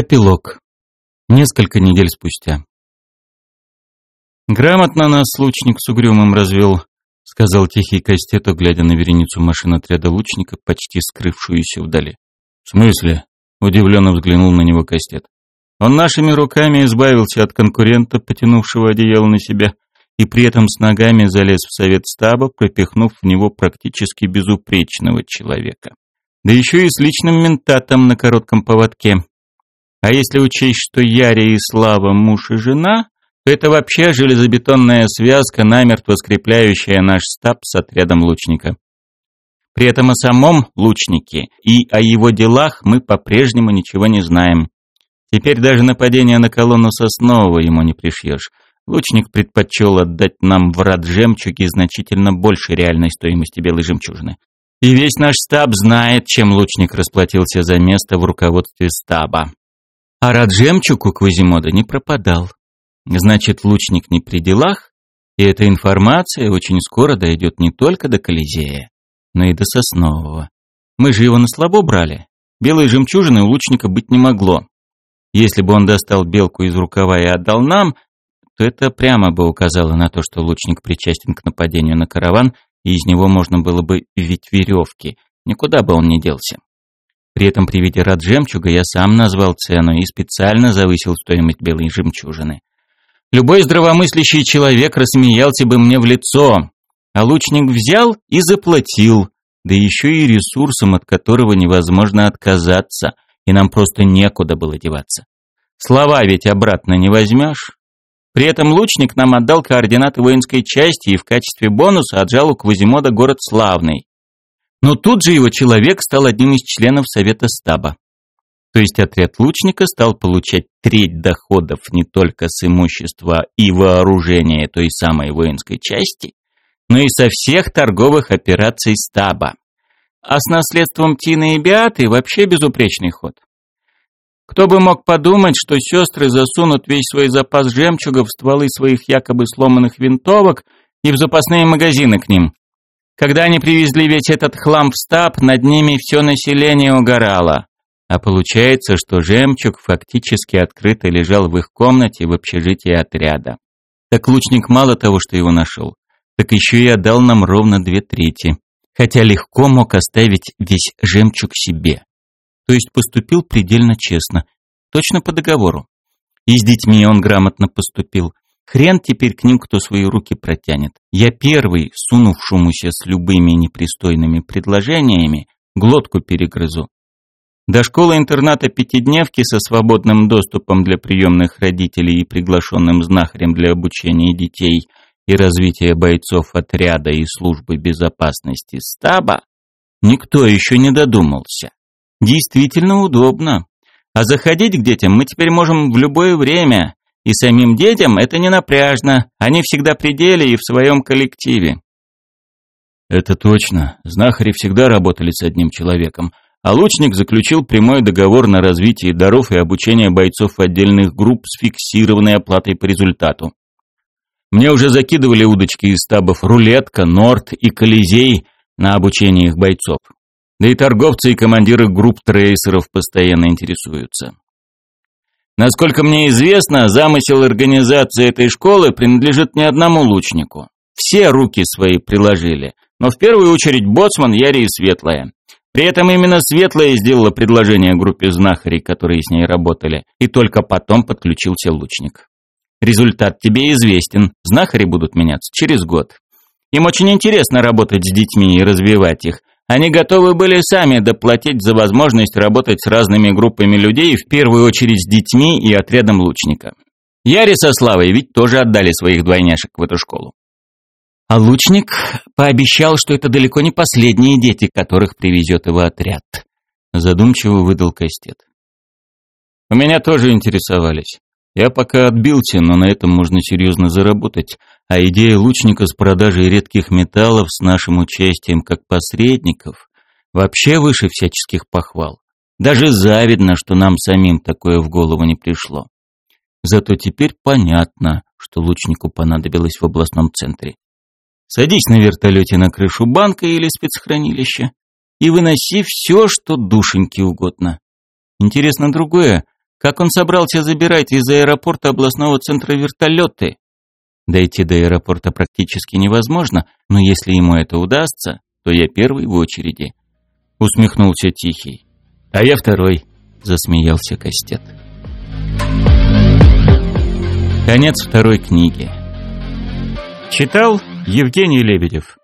Эпилог. Несколько недель спустя. «Грамотно нас лучник с угрюмым развел», — сказал тихий Кастету, глядя на вереницу машин отряда лучника, почти скрывшуюся вдали. «В смысле?» — удивленно взглянул на него Кастет. «Он нашими руками избавился от конкурента, потянувшего одеяло на себя, и при этом с ногами залез в совет стаба, пропихнув в него практически безупречного человека. Да еще и с личным ментатом на коротком поводке». А если учесть, что Яри и Слава муж и жена, то это вообще железобетонная связка, намертво скрепляющая наш стаб с отрядом лучника. При этом о самом лучнике и о его делах мы по-прежнему ничего не знаем. Теперь даже нападение на колонну Соснового ему не пришьешь. Лучник предпочел отдать нам в рад жемчуги значительно больше реальной стоимости белой жемчужины. И весь наш стаб знает, чем лучник расплатился за место в руководстве стаба. А рад жемчуг у Квазимода не пропадал. Значит, лучник не при делах, и эта информация очень скоро дойдет не только до Колизея, но и до Соснового. Мы же его на слабо брали. Белой жемчужины у лучника быть не могло. Если бы он достал белку из рукава и отдал нам, то это прямо бы указало на то, что лучник причастен к нападению на караван, и из него можно было бы вить веревки. Никуда бы он не делся. При этом при виде рад жемчуга я сам назвал цену и специально завысил стоимость белой жемчужины. Любой здравомыслящий человек рассмеялся бы мне в лицо, а лучник взял и заплатил, да еще и ресурсом, от которого невозможно отказаться, и нам просто некуда было деваться. Слова ведь обратно не возьмешь. При этом лучник нам отдал координаты воинской части и в качестве бонуса отжал у Квазимода город Славный. Но тут же его человек стал одним из членов Совета стаба. То есть отряд лучника стал получать треть доходов не только с имущества и вооружения той самой воинской части, но и со всех торговых операций стаба. А с наследством Тины и Биаты вообще безупречный ход. Кто бы мог подумать, что сестры засунут весь свой запас жемчугов в стволы своих якобы сломанных винтовок и в запасные магазины к ним, когда они привезли весь этот хлам в стаб, над ними все население угорало. А получается, что жемчуг фактически открыто лежал в их комнате в общежитии отряда. Так лучник мало того, что его нашел, так еще и отдал нам ровно две трети. Хотя легко мог оставить весь жемчуг себе. То есть поступил предельно честно, точно по договору. И с детьми он грамотно поступил. Хрен теперь к ним кто свои руки протянет. Я первый, сунувшемуся с любыми непристойными предложениями, глотку перегрызу. До школы-интерната пятидневки со свободным доступом для приемных родителей и приглашенным знахарем для обучения детей и развития бойцов отряда и службы безопасности стаба никто еще не додумался. Действительно удобно. А заходить к детям мы теперь можем в любое время, и самим детям это не напряжно, они всегда при деле и в своем коллективе. Это точно. Знахари всегда работали с одним человеком, а лучник заключил прямой договор на развитие даров и обучение бойцов отдельных групп с фиксированной оплатой по результату. Мне уже закидывали удочки из стабов «Рулетка», «Норд» и «Колизей» на обучение их бойцов. Да и торговцы и командиры групп трейсеров постоянно интересуются. Насколько мне известно, замысел организации этой школы принадлежит не одному лучнику. Все руки свои приложили, но в первую очередь боцман Яри и Светлая. При этом именно Светлая сделала предложение группе знахарей, которые с ней работали, и только потом подключился лучник. Результат тебе известен, знахари будут меняться через год. Им очень интересно работать с детьми и развивать их, они готовы были сами доплатить за возможность работать с разными группами людей, в первую очередь с детьми и отрядом лучника. Яри со Славой ведь тоже отдали своих двойняшек в эту школу. А лучник пообещал, что это далеко не последние дети, которых привезет его отряд. Задумчиво выдал Кастет. У меня тоже интересовались. Я пока отбился, но на этом можно серьезно заработать. А идея лучника с продажей редких металлов с нашим участием как посредников вообще выше всяческих похвал. Даже завидно, что нам самим такое в голову не пришло. Зато теперь понятно, что лучнику понадобилось в областном центре. Садись на вертолете на крышу банка или спецхранилища и выноси все, что душеньке угодно. Интересно другое, Как он собрался забирать из аэропорта областного центра вертолеты? Дойти до аэропорта практически невозможно, но если ему это удастся, то я первый в очереди. Усмехнулся Тихий. А я второй, засмеялся Кастет. Конец второй книги. Читал Евгений Лебедев.